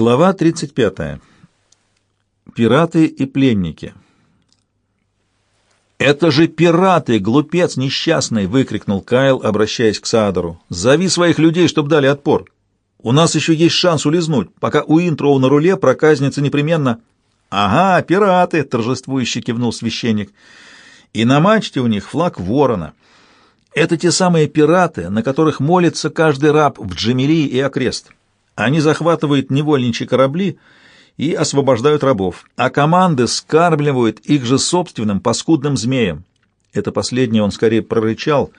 Глава 35. Пираты и пленники. «Это же пираты, глупец несчастный!» — выкрикнул Кайл, обращаясь к Саадору. «Зови своих людей, чтобы дали отпор. У нас еще есть шанс улизнуть. Пока у Интроу на руле, проказница непременно...» «Ага, пираты!» — торжествующе кивнул священник. «И на мачте у них флаг ворона. Это те самые пираты, на которых молится каждый раб в Джамилии и окрест». Они захватывают невольничьи корабли и освобождают рабов, а команды скармливают их же собственным паскудным змеям. Это последнее он скорее прорычал,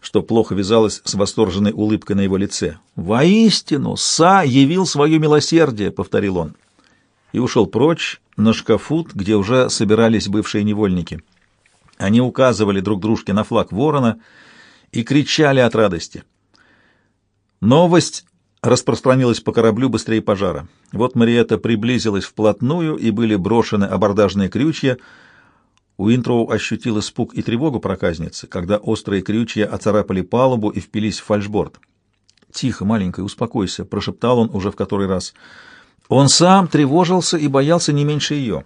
что плохо вязалось с восторженной улыбкой на его лице. «Воистину, Са явил свое милосердие», — повторил он, и ушел прочь на шкафут, где уже собирались бывшие невольники. Они указывали друг дружке на флаг ворона и кричали от радости. Новость распространилась по кораблю быстрее пожара. Вот Мариэта приблизилась вплотную, и были брошены абордажные крючья. Уинтроу ощутил испуг и тревогу проказницы, когда острые крючья оцарапали палубу и впились в фальшборд. «Тихо, маленькая, успокойся», — прошептал он уже в который раз. Он сам тревожился и боялся не меньше ее.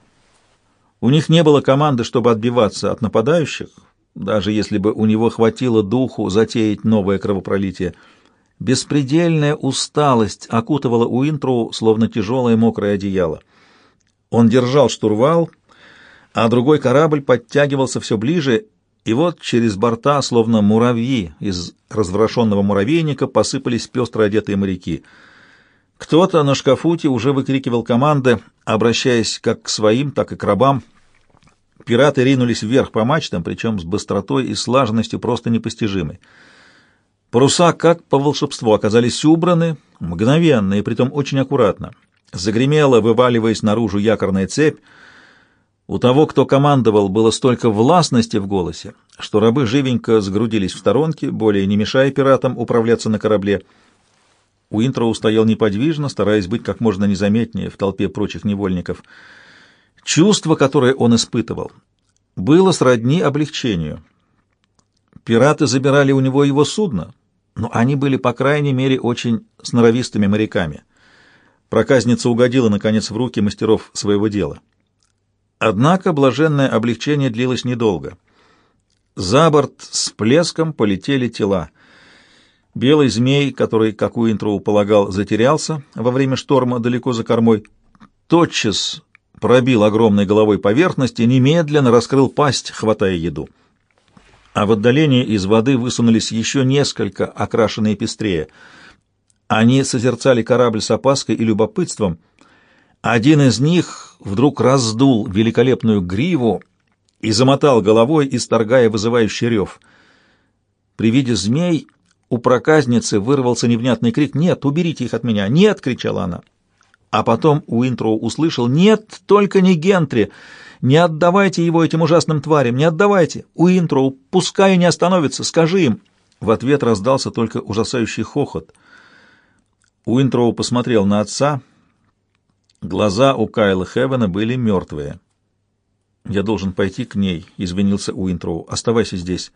У них не было команды, чтобы отбиваться от нападающих, даже если бы у него хватило духу затеять новое кровопролитие — Беспредельная усталость окутывала Уинтроу, словно тяжелое мокрое одеяло. Он держал штурвал, а другой корабль подтягивался все ближе, и вот через борта, словно муравьи из разворошенного муравейника, посыпались пестро одетые моряки. Кто-то на шкафуте уже выкрикивал команды, обращаясь как к своим, так и к рабам. Пираты ринулись вверх по мачтам, причем с быстротой и слаженностью просто непостижимой. Паруса, как по волшебству, оказались убраны, мгновенно и притом очень аккуратно. Загремела, вываливаясь наружу якорная цепь. У того, кто командовал, было столько властности в голосе, что рабы живенько сгрудились в сторонке, более не мешая пиратам управляться на корабле. Уинтроу стоял неподвижно, стараясь быть как можно незаметнее в толпе прочих невольников. Чувство, которое он испытывал, было сродни облегчению. Пираты забирали у него его судно, но они были, по крайней мере, очень сноровистыми моряками. Проказница угодила, наконец, в руки мастеров своего дела. Однако блаженное облегчение длилось недолго. За борт с плеском полетели тела. Белый змей, который, как Уинтроу полагал, затерялся во время шторма далеко за кормой, тотчас пробил огромной головой поверхность и немедленно раскрыл пасть, хватая еду а в отдалении из воды высунулись еще несколько, окрашенные пестрее. Они созерцали корабль с опаской и любопытством. Один из них вдруг раздул великолепную гриву и замотал головой, исторгая вызывающий рев. При виде змей у проказницы вырвался невнятный крик «Нет, уберите их от меня! Нет!» — кричала она. А потом Уинтроу услышал «Нет, только не Гентри!» Не отдавайте его этим ужасным тварям, не отдавайте. Уинтроу, пускай не остановится, скажи им. В ответ раздался только ужасающий хохот. Уинтроу посмотрел на отца. Глаза у Кайла Хевена были мертвые. «Я должен пойти к ней», — извинился Уинтроу. «Оставайся здесь».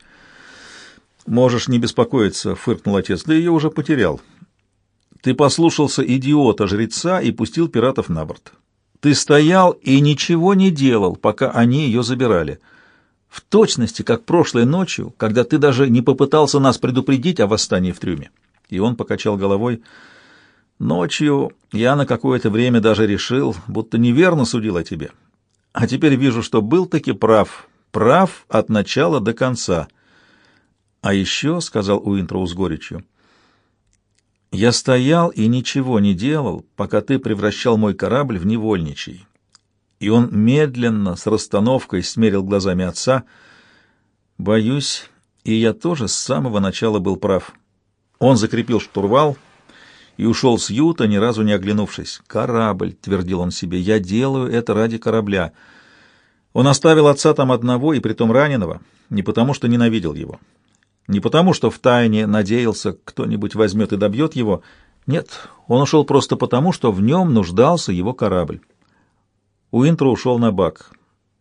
«Можешь не беспокоиться», — фыркнул отец. «Да ее уже потерял. Ты послушался идиота-жреца и пустил пиратов на борт. Ты стоял и ничего не делал, пока они ее забирали. В точности, как прошлой ночью, когда ты даже не попытался нас предупредить о восстании в трюме. И он покачал головой. Ночью я на какое-то время даже решил, будто неверно судил о тебе. А теперь вижу, что был таки прав. Прав от начала до конца. А еще, — сказал Уинтроу с горечью, — я стоял и ничего не делал, пока ты превращал мой корабль в невольничий. И он медленно, с расстановкой, смерил глазами отца. Боюсь, и я тоже с самого начала был прав. Он закрепил штурвал и ушел с юта, ни разу не оглянувшись. «Корабль», — твердил он себе, — «я делаю это ради корабля». Он оставил отца там одного, и притом раненого, не потому что ненавидел его. Не потому, что втайне надеялся, кто-нибудь возьмет и добьет его. Нет, он ушел просто потому, что в нем нуждался его корабль. Уинтро ушел на бак.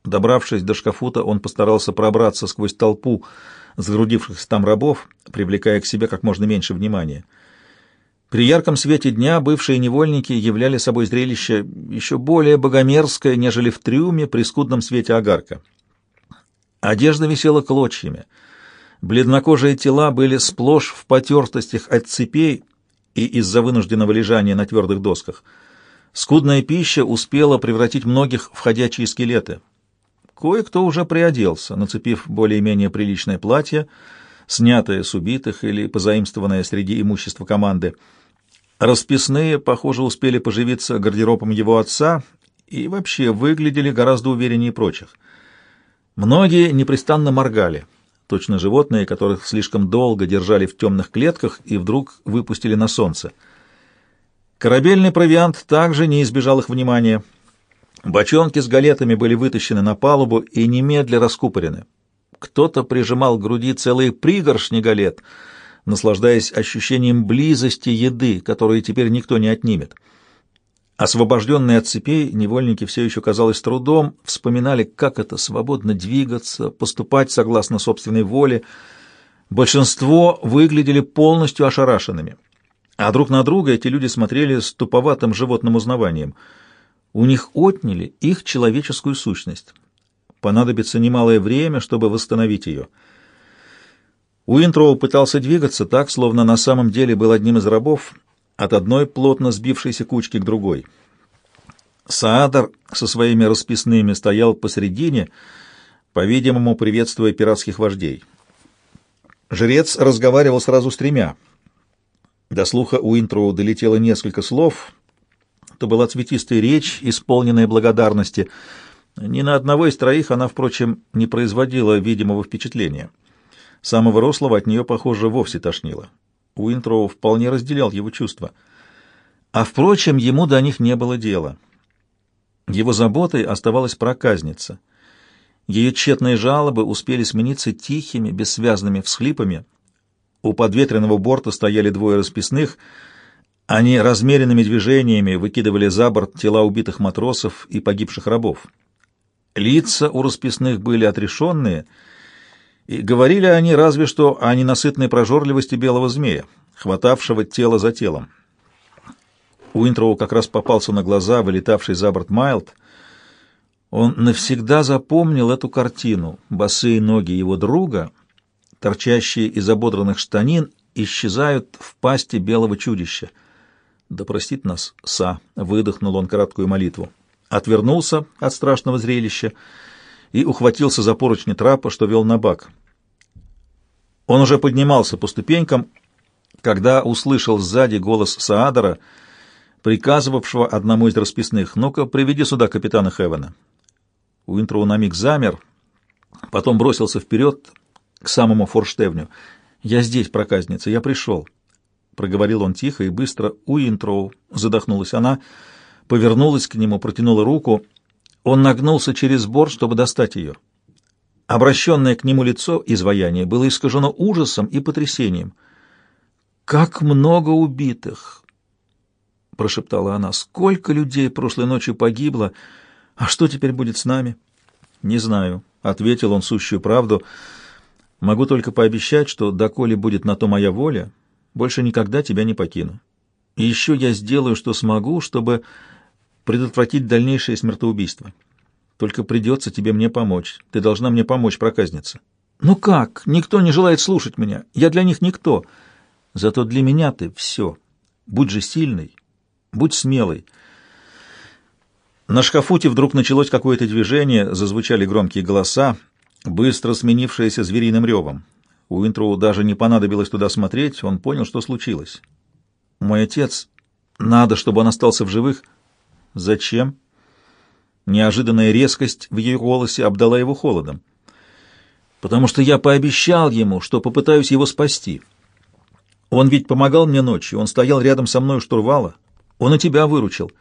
Добравшись до шкафута, он постарался пробраться сквозь толпу сгрудившихся там рабов, привлекая к себе как можно меньше внимания. При ярком свете дня бывшие невольники являли собой зрелище еще более богомерзкое, нежели в трюме при скудном свете огарка. Одежда висела клочьями. Бледнокожие тела были сплошь в потертостях от цепей и из-за вынужденного лежания на твердых досках. Скудная пища успела превратить многих в ходячие скелеты. Кое-кто уже приоделся, нацепив более-менее приличное платье, снятое с убитых или позаимствованное среди имущества команды. Расписные, похоже, успели поживиться гардеробом его отца и вообще выглядели гораздо увереннее прочих. Многие непрестанно моргали, точно животные, которых слишком долго держали в темных клетках и вдруг выпустили на солнце. Корабельный провиант также не избежал их внимания. Бочонки с галетами были вытащены на палубу и немедля раскупорены. Кто-то прижимал к груди целые пригоршни галет, наслаждаясь ощущением близости еды, которую теперь никто не отнимет. Освобожденные от цепей, невольники все еще, казалось, трудом вспоминали, как это свободно двигаться, поступать согласно собственной воле. Большинство выглядели полностью ошарашенными, а друг на друга эти люди смотрели с туповатым животным узнаванием. У них отняли их человеческую сущность. Понадобится немалое время, чтобы восстановить ее. Уинтроу пытался двигаться так, словно на самом деле был одним из рабов, от одной плотно сбившейся кучки к другой. Саадар со своими расписными стоял посредине, по-видимому, приветствуя пиратских вождей. Жрец разговаривал сразу с тремя. До слуха Уинтроу долетело несколько слов. Это была цветистая речь, исполненная благодарности — ни на одного из троих она, впрочем, не производила видимого впечатления. Самого рослого от нее, похоже, вовсе тошнило. Уинтроу вполне разделял его чувства. А, впрочем, ему до них не было дела. Его заботой оставалась проказница. Ее тщетные жалобы успели смениться тихими, бессвязными всхлипами. У подветренного борта стояли двое расписных. Они размеренными движениями выкидывали за борт тела убитых матросов и погибших рабов. Лица у расписных были отрешенные, и говорили они разве что о ненасытной прожорливости белого змея, хватавшего тело за телом. Уинтроу как раз попался на глаза, вылетавший за борт Майлд. Он навсегда запомнил эту картину. Босые ноги его друга, торчащие из ободранных штанин, исчезают в пасти белого чудища. «Да простит нас, Са!» — выдохнул он краткую молитву отвернулся от страшного зрелища и ухватился за поручни трапа, что вел на бак. Он уже поднимался по ступенькам, когда услышал сзади голос Саадора, приказывавшего одному из расписных, «Ну-ка, приведи сюда капитана Хевена». Уинтроу на миг замер, потом бросился вперед к самому форштевню. «Я здесь, проказница, я пришел», — проговорил он тихо и быстро. «Уинтроу», — задохнулась она, — повернулась к нему, протянула руку. Он нагнулся через борт, чтобы достать ее. Обращенное к нему лицо изваяния было искажено ужасом и потрясением. «Как много убитых!» — прошептала она. «Сколько людей прошлой ночью погибло! А что теперь будет с нами?» «Не знаю», — ответил он сущую правду. «Могу только пообещать, что, доколе будет на то моя воля, больше никогда тебя не покину. И еще я сделаю, что смогу, чтобы предотвратить дальнейшее смертоубийство. Только придется тебе мне помочь. Ты должна мне помочь, проказница. Ну как? Никто не желает слушать меня. Я для них никто. Зато для меня ты все. Будь же сильный, будь смелый. На шкафуте вдруг началось какое-то движение, зазвучали громкие голоса, быстро сменившиеся звериным ревом. Уинтроу даже не понадобилось туда смотреть, он понял, что случилось. «Мой отец... Надо, чтобы он остался в живых...» «Зачем?» Неожиданная резкость в ее голосе обдала его холодом. «Потому что я пообещал ему, что попытаюсь его спасти. Он ведь помогал мне ночью, он стоял рядом со мной у штурвала. Он и тебя выручил.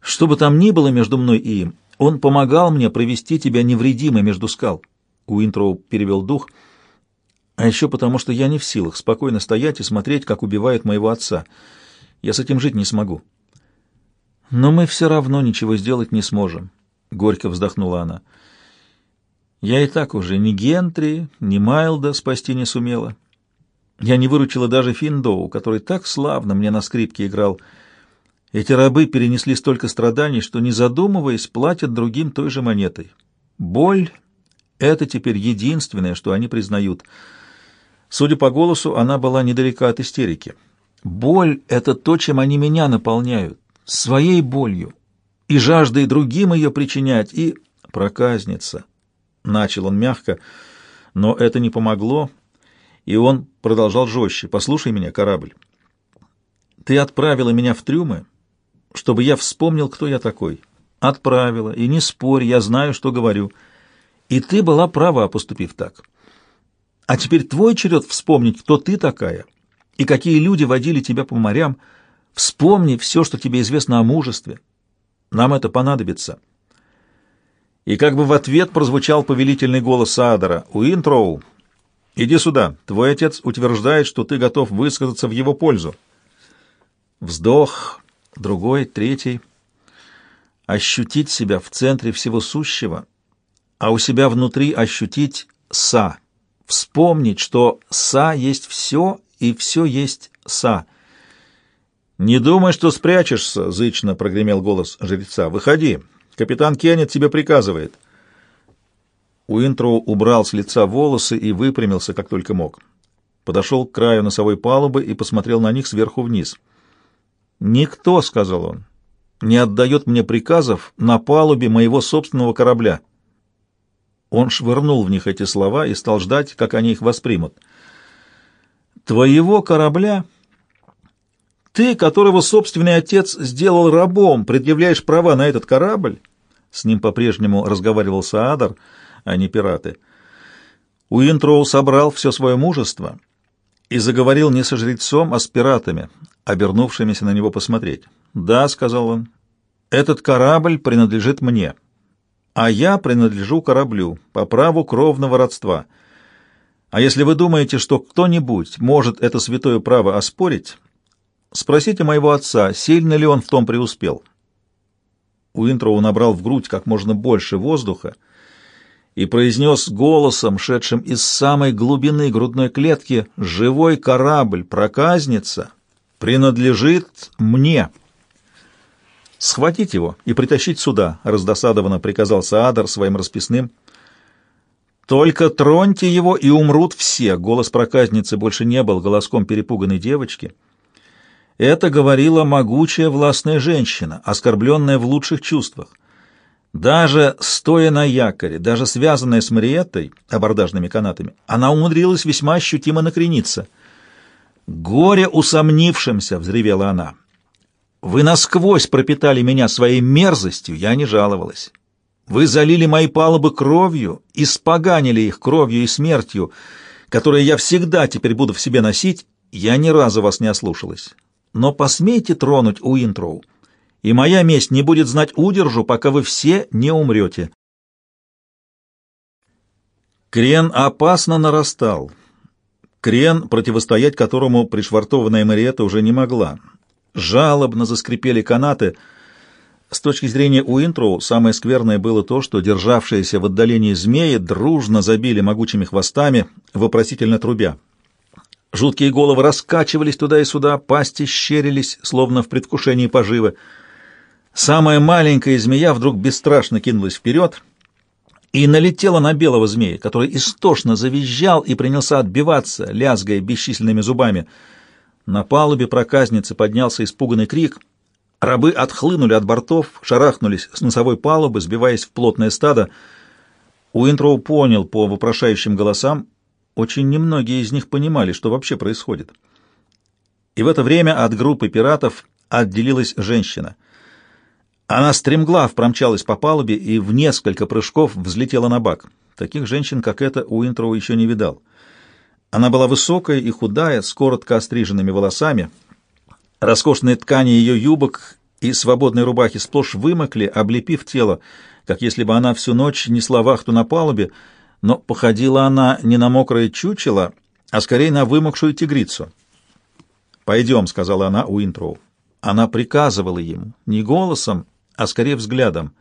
Что бы там ни было между мной и им, он помогал мне провести тебя невредимой между скал». Уинтроу перевел дух. «А еще потому, что я не в силах спокойно стоять и смотреть, как убивают моего отца. Я с этим жить не смогу». Но мы все равно ничего сделать не сможем, — горько вздохнула она. Я и так уже ни Гентри, ни Майлда спасти не сумела. Я не выручила даже Финдоу, который так славно мне на скрипке играл. Эти рабы перенесли столько страданий, что, не задумываясь, платят другим той же монетой. Боль — это теперь единственное, что они признают. Судя по голосу, она была недалека от истерики. Боль — это то, чем они меня наполняют, своей болью, и жаждой другим ее причинять, и проказница. Начал он мягко, но это не помогло, и он продолжал жестче. «Послушай меня, корабль. Ты отправила меня в трюмы, чтобы я вспомнил, кто я такой. Отправила, и не спорь, я знаю, что говорю. И ты была права, поступив так. А теперь твой черед вспомнить, кто ты такая, и какие люди водили тебя по морям. Вспомни все, что тебе известно о мужестве. Нам это понадобится». И как бы в ответ прозвучал повелительный голос Саадора. «Уинтроу, иди сюда. Твой отец утверждает, что ты готов высказаться в его пользу». Вздох, другой, третий. Ощутить себя в центре всего сущего, а у себя внутри ощутить «са». Вспомнить, что «са» есть все, и все есть «са». «Не думай, что спрячешься», — зычно прогремел голос жреца. «Выходи, Капитан Кеннет тебе приказывает». Уинтроу убрал с лица волосы и выпрямился, как только мог. Подошел к краю носовой палубы и посмотрел на них сверху вниз. «Никто», — сказал он, — «не отдает мне приказов на палубе моего собственного корабля». Он швырнул в них эти слова и стал ждать, как они их воспримут. «Твоего корабля?» Ты, которого собственный отец сделал рабом, предъявляешь права на этот корабль? С ним по-прежнему разговаривал Саадар, а не пираты. Уинтроу собрал все свое мужество и заговорил не со жрецом, а с пиратами, обернувшимися на него посмотреть. «Да», — сказал он, — «этот корабль принадлежит мне, а я принадлежу кораблю по праву кровного родства. А если вы думаете, что кто-нибудь может это святое право оспорить, Спросите моего отца, сильно ли он в том преуспел. Уинтроу набрал в грудь как можно больше воздуха и произнес голосом, шедшим из самой глубины грудной клетки, «Живой корабль, проказница, принадлежит мне». «Схватить его и притащить сюда», — раздосадованно приказал Саадар своим расписным. «Только троньте его, и умрут все!» Голос проказницы больше не был голоском перепуганной девочки — это говорила могучая властная женщина, оскорбленная в лучших чувствах. Даже стоя на якоре, даже связанная с Мариеттой, абордажными канатами, она умудрилась весьма ощутимо накрениться. «Горе усомнившимся!» — взревела она. «Вы насквозь пропитали меня своей мерзостью, я не жаловалась. Вы залили мои палубы кровью, и споганили их кровью и смертью, которые я всегда теперь буду в себе носить, я ни разу вас не ослушалась но посмейте тронуть Уинтроу, и моя месть не будет знать удержу, пока вы все не умрете. Крен опасно нарастал. Крен, противостоять которому пришвартованная Мариетта уже не могла. Жалобно заскрипели канаты. С точки зрения Уинтроу, самое скверное было то, что державшиеся в отдалении змеи дружно забили могучими хвостами, вопросительно трубя. Жуткие головы раскачивались туда и сюда, пасти щерились, словно в предвкушении поживы. Самая маленькая змея вдруг бесстрашно кинулась вперед и налетела на белого змея, который истошно завизжал и принялся отбиваться, лязгая бесчисленными зубами. На палубе проказницы поднялся испуганный крик. Рабы отхлынули от бортов, шарахнулись с носовой палубы, сбиваясь в плотное стадо. Уинтроу понял по вопрошающим голосам, очень немногие из них понимали, что вообще происходит. И в это время от группы пиратов отделилась женщина. Она стремглав промчалась по палубе и в несколько прыжков взлетела на бак. Таких женщин, как эта, Уинтроу еще не видал. Она была высокая и худая, с коротко остриженными волосами. Роскошные ткани ее юбок и свободной рубахи сплошь вымокли, облепив тело, как если бы она всю ночь несла вахту на палубе, но походила она не на мокрое чучело, а скорее на вымокшую тигрицу. «Пойдем», — сказала она Уинтроу. Она приказывала ему, не голосом, а скорее взглядом.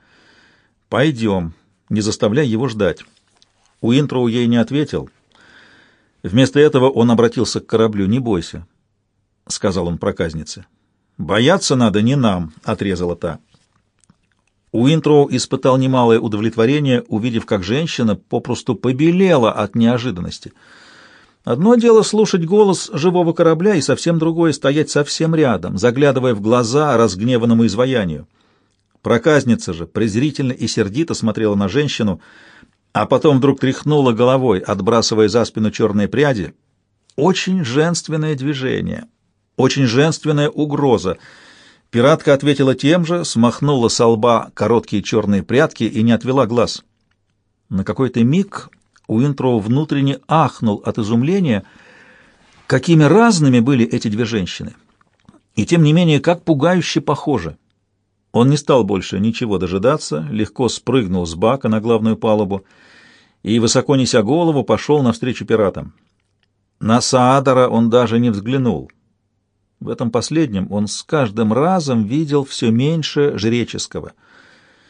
«Пойдем, не заставляй его ждать». Уинтроу ей не ответил. Вместо этого он обратился к кораблю. «Не бойся», — сказал он проказнице. «Бояться надо не нам», — отрезала та. Уинтроу испытал немалое удовлетворение, увидев, как женщина попросту побелела от неожиданности. Одно дело слушать голос живого корабля, и совсем другое — стоять совсем рядом, заглядывая в глаза разгневанному изваянию. Проказница же презрительно и сердито смотрела на женщину, а потом вдруг тряхнула головой, отбрасывая за спину черные пряди. Очень женственное движение, очень женственная угроза — Пиратка ответила тем же, смахнула со лба короткие черные прядки и не отвела глаз. На какой-то миг Уинтроу внутренне ахнул от изумления, какими разными были эти две женщины. И тем не менее, как пугающе похожи. Он не стал больше ничего дожидаться, легко спрыгнул с бака на главную палубу и, высоко неся голову, пошел навстречу пиратам. На Саадара он даже не взглянул. В этом последнем он с каждым разом видел все меньше жреческого —